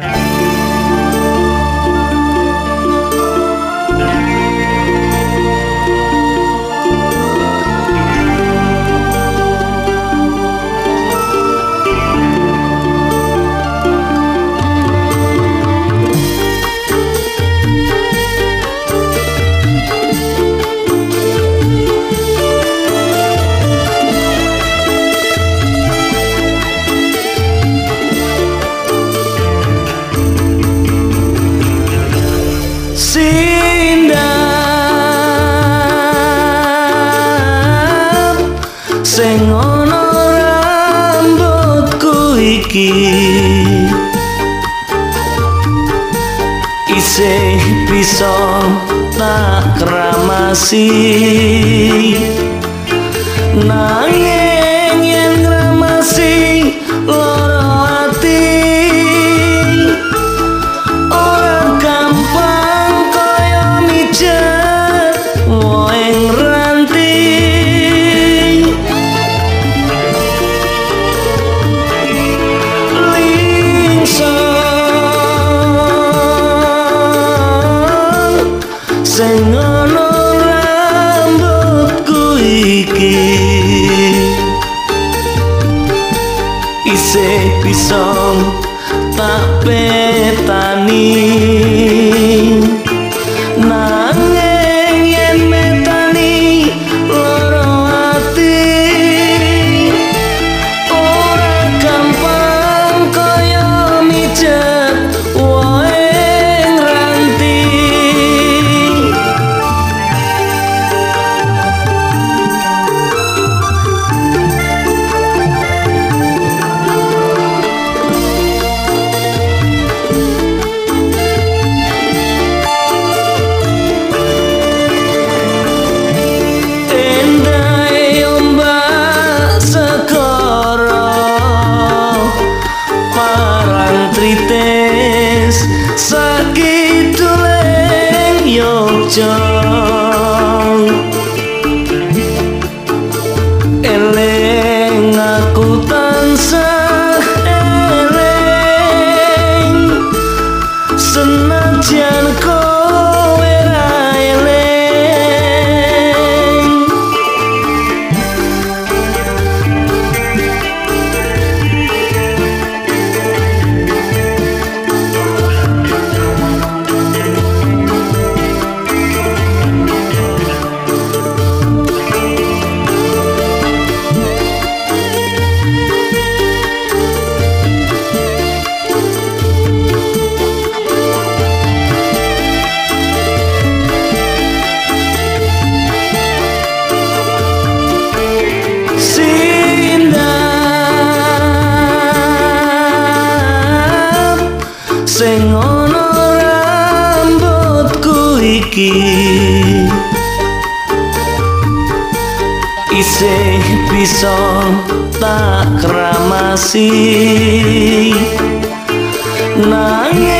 Bye. Iki. Isih bisa tak kramasi isih bisa tak petani 怎难填空 ana rambutku iki. Isih bisa tak kramasi. Nanging